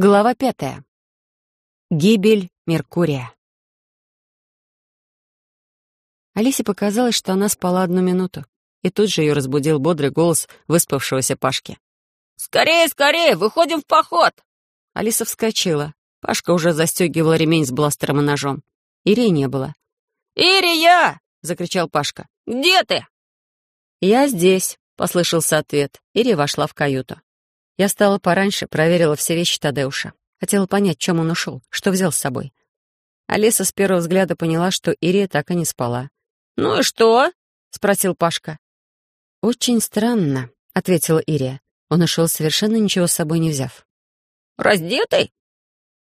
Глава пятая. Гибель Меркурия. Алисе показалось, что она спала одну минуту, и тут же ее разбудил бодрый голос выспавшегося Пашки. «Скорее, скорее, выходим в поход!» Алиса вскочила. Пашка уже застегивал ремень с бластером и ножом. Ирии не было. «Ирия!» — закричал Пашка. «Где ты?» «Я здесь», — послышался ответ. Ирия вошла в каюту. Я встала пораньше, проверила все вещи Тадеуша. Хотела понять, чем он ушел, что взял с собой. Алиса с первого взгляда поняла, что Ирия так и не спала. «Ну и что?» — спросил Пашка. «Очень странно», — ответила Ирия. Он ушел совершенно ничего с собой не взяв. «Раздетый?»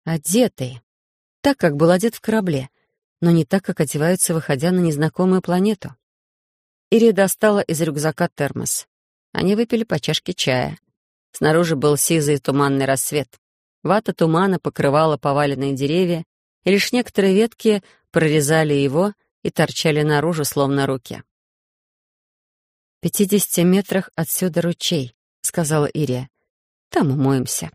«Одетый. Так, как был одет в корабле, но не так, как одеваются, выходя на незнакомую планету». Ирия достала из рюкзака термос. Они выпили по чашке чая. Снаружи был сизый туманный рассвет. Вата тумана покрывала поваленные деревья, и лишь некоторые ветки прорезали его и торчали наружу, словно руки. «В пятидесяти метрах отсюда ручей», — сказала Ирия. «Там умоемся».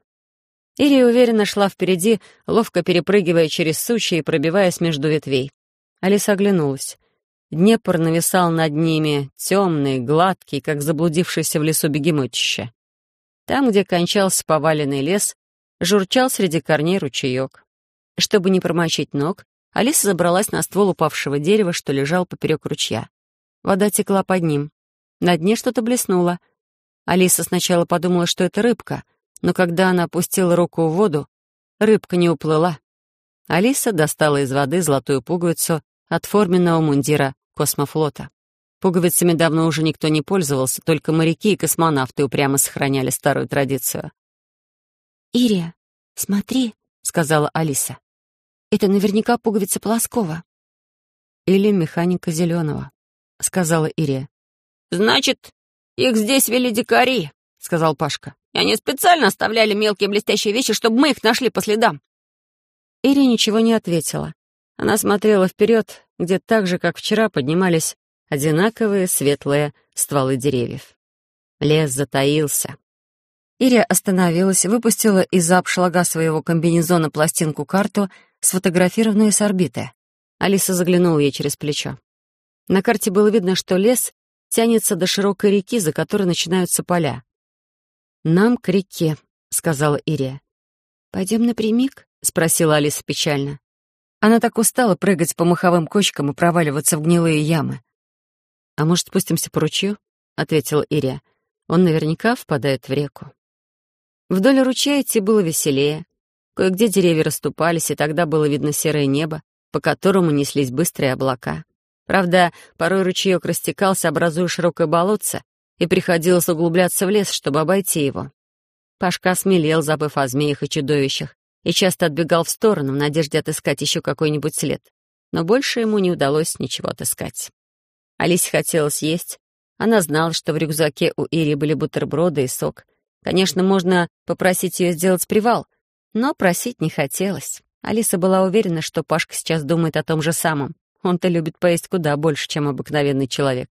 Ирия уверенно шла впереди, ловко перепрыгивая через сучья и пробиваясь между ветвей. Алиса оглянулась. Днепр нависал над ними, темный, гладкий, как заблудившийся в лесу бегемотище. Там, где кончался поваленный лес, журчал среди корней ручеек. Чтобы не промочить ног, Алиса забралась на ствол упавшего дерева, что лежал поперек ручья. Вода текла под ним. На дне что-то блеснуло. Алиса сначала подумала, что это рыбка, но когда она опустила руку в воду, рыбка не уплыла. Алиса достала из воды золотую пуговицу от форменного мундира космофлота. Пуговицами давно уже никто не пользовался, только моряки и космонавты упрямо сохраняли старую традицию. «Ирия, смотри», — сказала Алиса. «Это наверняка пуговица Полоскова». «Или механика Зеленого», — сказала Ирия. «Значит, их здесь вели дикари», — сказал Пашка. «И они специально оставляли мелкие блестящие вещи, чтобы мы их нашли по следам». Ирия ничего не ответила. Она смотрела вперед, где так же, как вчера, поднимались одинаковые светлые стволы деревьев. Лес затаился. Ирия остановилась, выпустила из-за обшлага своего комбинезона пластинку-карту, сфотографированную с орбиты. Алиса заглянула ей через плечо. На карте было видно, что лес тянется до широкой реки, за которой начинаются поля. «Нам к реке», — сказала Ирия. «Пойдем напрямик?» — спросила Алиса печально. Она так устала прыгать по маховым кочкам и проваливаться в гнилые ямы. «А может, спустимся по ручью?» — ответила Ирия. «Он наверняка впадает в реку». Вдоль ручья идти было веселее. Кое-где деревья расступались, и тогда было видно серое небо, по которому неслись быстрые облака. Правда, порой ручеек растекался, образуя широкое болотце, и приходилось углубляться в лес, чтобы обойти его. Пашка смелел, забыв о змеях и чудовищах, и часто отбегал в сторону в надежде отыскать еще какой-нибудь след. Но больше ему не удалось ничего отыскать. Алисе хотелось есть. Она знала, что в рюкзаке у Ири были бутерброды и сок. Конечно, можно попросить ее сделать привал, но просить не хотелось. Алиса была уверена, что Пашка сейчас думает о том же самом. Он-то любит поесть куда больше, чем обыкновенный человек.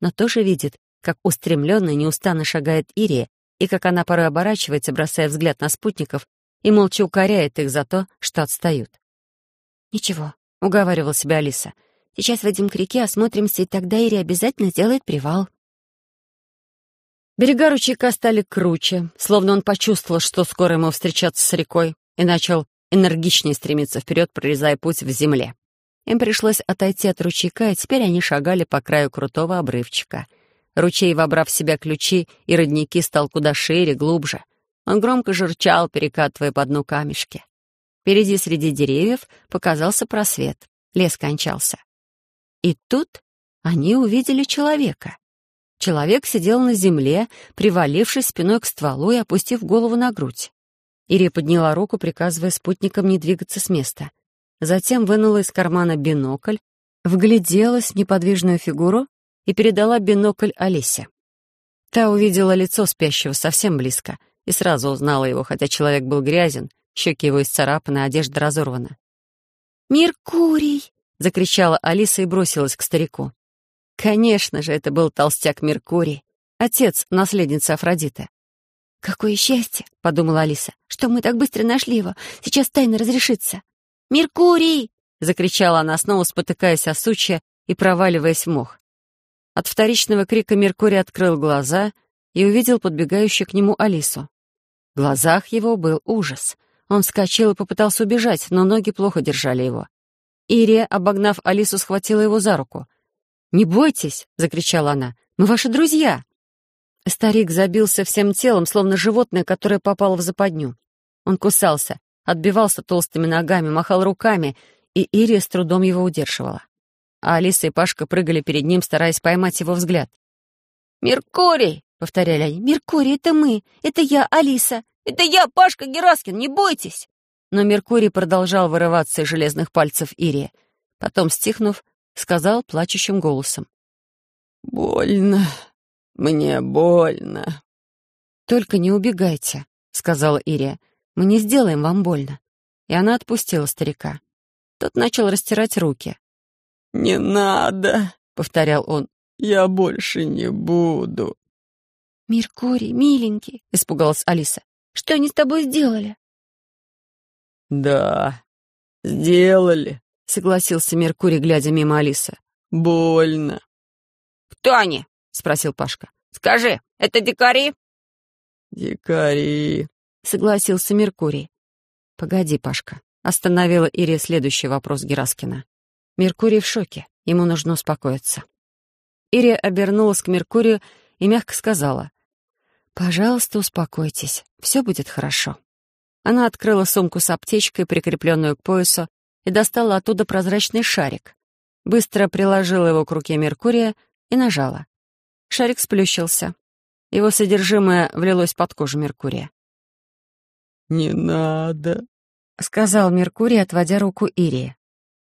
Но тоже видит, как устремленно и неустанно шагает Ирия, и как она порой оборачивается, бросая взгляд на спутников, и молча укоряет их за то, что отстают. «Ничего», — уговаривала себя Алиса, — Сейчас выйдем к реке, осмотримся, и тогда Ири обязательно сделает привал». Берега ручейка стали круче, словно он почувствовал, что скоро ему встречаться с рекой, и начал энергичнее стремиться вперед, прорезая путь в земле. Им пришлось отойти от ручейка, и теперь они шагали по краю крутого обрывчика. Ручей, вобрав в себя ключи и родники, стал куда шире, глубже. Он громко журчал, перекатывая по дну камешки. Впереди среди деревьев показался просвет. Лес кончался. И тут они увидели человека. Человек сидел на земле, привалившись спиной к стволу и опустив голову на грудь. Ирия подняла руку, приказывая спутникам не двигаться с места. Затем вынула из кармана бинокль, вгляделась в неподвижную фигуру и передала бинокль Олесе. Та увидела лицо спящего совсем близко и сразу узнала его, хотя человек был грязен, щеки его исцарапаны, одежда разорвана. «Меркурий!» — закричала Алиса и бросилась к старику. Конечно же, это был толстяк Меркурий, отец наследницы Афродиты. «Какое счастье!» — подумала Алиса, «что мы так быстро нашли его. Сейчас тайна разрешится». «Меркурий!» — закричала она, снова спотыкаясь о сучья и проваливаясь в мох. От вторичного крика Меркурий открыл глаза и увидел подбегающую к нему Алису. В глазах его был ужас. Он вскочил и попытался убежать, но ноги плохо держали его. Ирия, обогнав Алису, схватила его за руку. «Не бойтесь!» — закричала она. «Мы ваши друзья!» Старик забился всем телом, словно животное, которое попало в западню. Он кусался, отбивался толстыми ногами, махал руками, и Ирия с трудом его удерживала. А Алиса и Пашка прыгали перед ним, стараясь поймать его взгляд. «Меркурий!» — повторяли они. «Меркурий, это мы! Это я, Алиса! Это я, Пашка Гераскин, не бойтесь!» Но Меркурий продолжал вырываться из железных пальцев Ирии. Потом, стихнув, сказал плачущим голосом. «Больно. Мне больно». «Только не убегайте», — сказала Ирия. «Мы не сделаем вам больно». И она отпустила старика. Тот начал растирать руки. «Не надо», — повторял он. «Я больше не буду». «Меркурий, миленький», — испугалась Алиса. «Что они с тобой сделали?» «Да, сделали», — согласился Меркурий, глядя мимо Алисы. «Больно». «Кто они?» — спросил Пашка. «Скажи, это дикари?» «Дикари», — согласился Меркурий. «Погоди, Пашка», — остановила Ирия следующий вопрос Гераскина. Меркурий в шоке, ему нужно успокоиться. Ирия обернулась к Меркурию и мягко сказала. «Пожалуйста, успокойтесь, все будет хорошо». Она открыла сумку с аптечкой, прикрепленную к поясу, и достала оттуда прозрачный шарик. Быстро приложила его к руке Меркурия и нажала. Шарик сплющился. Его содержимое влилось под кожу Меркурия. «Не надо», — сказал Меркурий, отводя руку Ирии.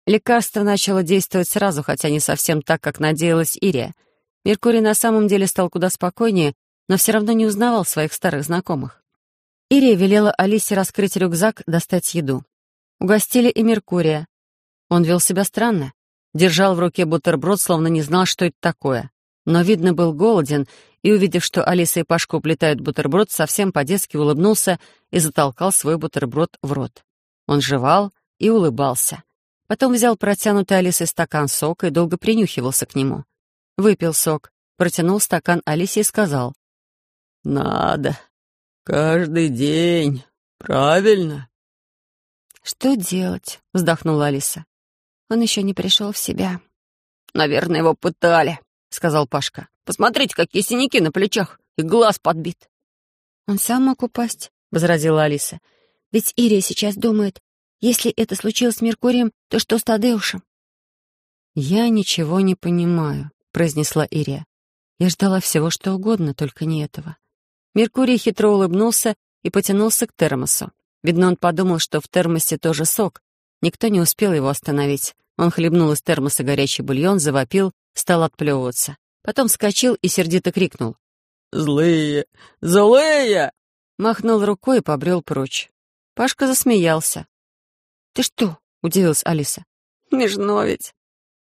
Лекарство начало действовать сразу, хотя не совсем так, как надеялась Ирия. Меркурий на самом деле стал куда спокойнее, но все равно не узнавал своих старых знакомых. Ирия велела Алисе раскрыть рюкзак, достать еду. Угостили и Меркурия. Он вел себя странно. Держал в руке бутерброд, словно не знал, что это такое. Но, видно, был голоден, и, увидев, что Алиса и Пашка уплетают бутерброд, совсем по-детски улыбнулся и затолкал свой бутерброд в рот. Он жевал и улыбался. Потом взял протянутый Алисой стакан сока и долго принюхивался к нему. Выпил сок, протянул стакан Алисе и сказал. «Надо, «Каждый день. Правильно?» «Что делать?» — вздохнула Алиса. «Он еще не пришел в себя». «Наверное, его пытали», — сказал Пашка. «Посмотрите, какие синяки на плечах, и глаз подбит». «Он сам мог упасть», — возразила Алиса. «Ведь Ирия сейчас думает, если это случилось с Меркурием, то что с Тадеушем?» «Я ничего не понимаю», — произнесла Ирия. «Я ждала всего, что угодно, только не этого». Меркурий хитро улыбнулся и потянулся к термосу. Видно, он подумал, что в термосе тоже сок. Никто не успел его остановить. Он хлебнул из термоса горячий бульон, завопил, стал отплевываться. Потом вскочил и сердито крикнул. «Злые! Злые!» Махнул рукой и побрел прочь. Пашка засмеялся. «Ты что?» — удивилась Алиса. «Смешно ведь».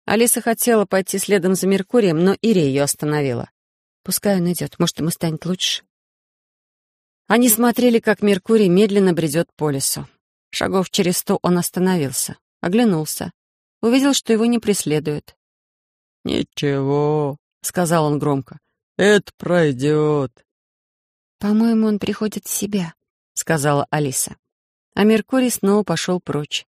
Алиса хотела пойти следом за Меркурием, но Ирия ее остановила. «Пускай он идет, может, ему станет лучше». Они смотрели, как Меркурий медленно бредет по лесу. Шагов через сто он остановился, оглянулся, увидел, что его не преследуют. «Ничего», — сказал он громко, — «это пройдет». «По-моему, он приходит в себя», — сказала Алиса. А Меркурий снова пошел прочь.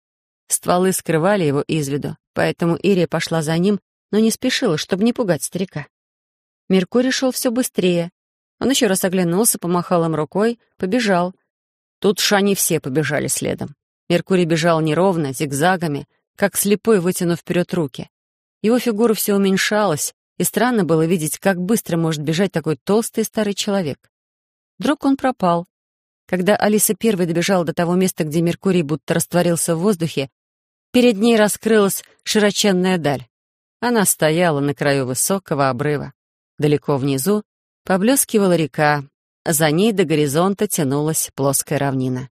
Стволы скрывали его из виду, поэтому Ирия пошла за ним, но не спешила, чтобы не пугать старика. Меркурий шел все быстрее, он еще раз оглянулся, помахал им рукой, побежал. Тут ж они все побежали следом. Меркурий бежал неровно, зигзагами, как слепой, вытянув вперед руки. Его фигура все уменьшалась, и странно было видеть, как быстро может бежать такой толстый старый человек. Вдруг он пропал. Когда Алиса первой добежала до того места, где Меркурий будто растворился в воздухе, перед ней раскрылась широченная даль. Она стояла на краю высокого обрыва. Далеко внизу Поблескивала река, за ней до горизонта тянулась плоская равнина.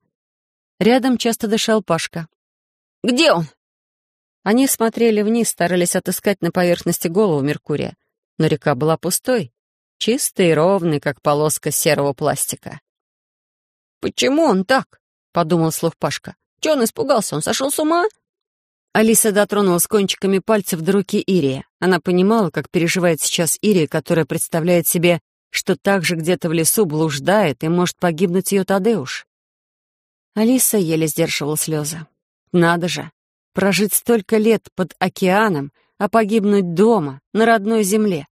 Рядом часто дышал Пашка. «Где он?» Они смотрели вниз, старались отыскать на поверхности голову Меркурия, но река была пустой, чистой и ровной, как полоска серого пластика. «Почему он так?» — подумал слух Пашка. «Чего он испугался? Он сошел с ума?» Алиса дотронулась кончиками пальцев до руки Ирия. Она понимала, как переживает сейчас Ирия, которая представляет себе, что так же где-то в лесу блуждает и может погибнуть ее Тадеуш. Алиса еле сдерживала слезы. Надо же, прожить столько лет под океаном, а погибнуть дома, на родной земле.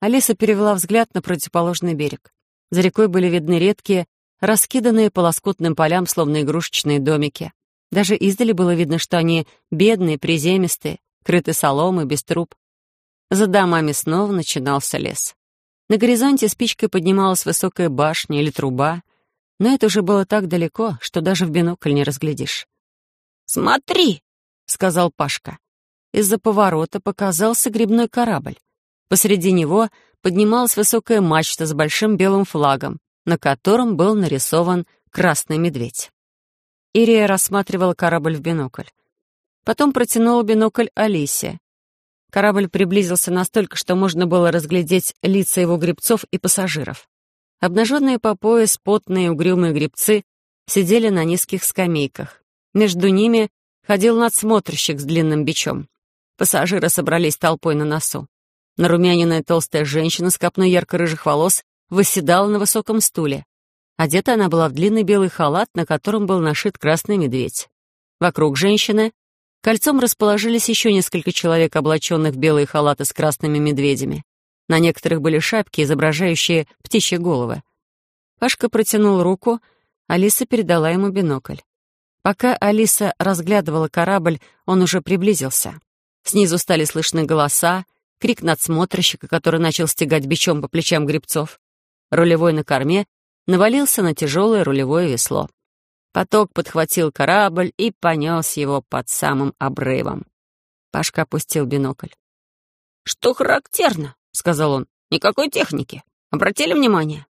Алиса перевела взгляд на противоположный берег. За рекой были видны редкие, раскиданные по лоскутным полям, словно игрушечные домики. Даже издали было видно, что они бедные, приземистые, крыты соломой, без труб. За домами снова начинался лес. На горизонте спичкой поднималась высокая башня или труба, но это уже было так далеко, что даже в бинокль не разглядишь. «Смотри!» — сказал Пашка. Из-за поворота показался грибной корабль. Посреди него поднималась высокая мачта с большим белым флагом, на котором был нарисован красный медведь. Ирия рассматривала корабль в бинокль. Потом протянула бинокль Алисе. Корабль приблизился настолько, что можно было разглядеть лица его гребцов и пассажиров. Обнаженные по пояс потные угрюмые гребцы сидели на низких скамейках. Между ними ходил надсмотрщик с длинным бичом. Пассажиры собрались толпой на носу. Нарумяненная толстая женщина с копной ярко-рыжих волос восседала на высоком стуле. Одета она была в длинный белый халат, на котором был нашит красный медведь. Вокруг женщины кольцом расположились еще несколько человек, облаченных в белые халаты с красными медведями. На некоторых были шапки, изображающие птичьи головы. Пашка протянул руку, Алиса передала ему бинокль. Пока Алиса разглядывала корабль, он уже приблизился. Снизу стали слышны голоса, крик надсмотрщика, который начал стегать бичом по плечам гребцов. Рулевой на корме навалился на тяжелое рулевое весло. Поток подхватил корабль и понес его под самым обрывом. Пашка опустил бинокль. «Что характерно?» — сказал он. «Никакой техники. Обратили внимание?»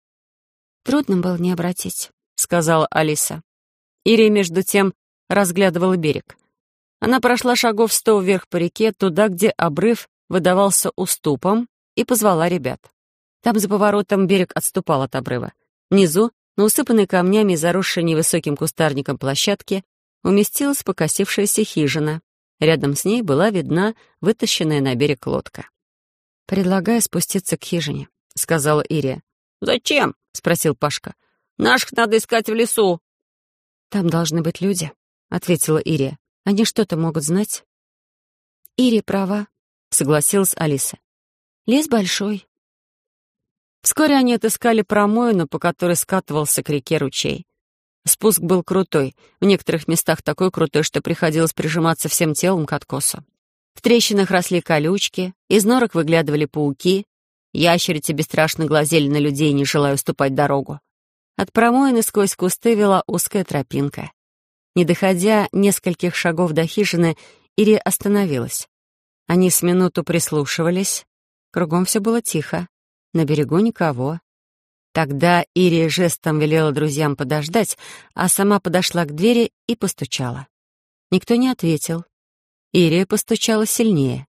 «Трудно было не обратить», — сказала Алиса. Ирия, между тем, разглядывала берег. Она прошла шагов сто вверх по реке, туда, где обрыв выдавался уступом, и позвала ребят. Там за поворотом берег отступал от обрыва. Внизу, на усыпанной камнями и заросшей невысоким кустарником площадке, уместилась покосившаяся хижина. Рядом с ней была видна вытащенная на берег лодка. «Предлагаю спуститься к хижине», — сказала Ирия. «Зачем?» — спросил Пашка. «Наших надо искать в лесу». «Там должны быть люди», — ответила Ирия. «Они что-то могут знать?» «Ирия права», — согласилась Алиса. «Лес большой». Вскоре они отыскали промоину, по которой скатывался к реке ручей. Спуск был крутой, в некоторых местах такой крутой, что приходилось прижиматься всем телом к откосу. В трещинах росли колючки, из норок выглядывали пауки, ящерицы бесстрашно глазели на людей, не желая уступать дорогу. От промоины сквозь кусты вела узкая тропинка. Не доходя нескольких шагов до хижины, Ири остановилась. Они с минуту прислушивались. Кругом все было тихо. На берегу никого. Тогда Ирия жестом велела друзьям подождать, а сама подошла к двери и постучала. Никто не ответил. Ирия постучала сильнее.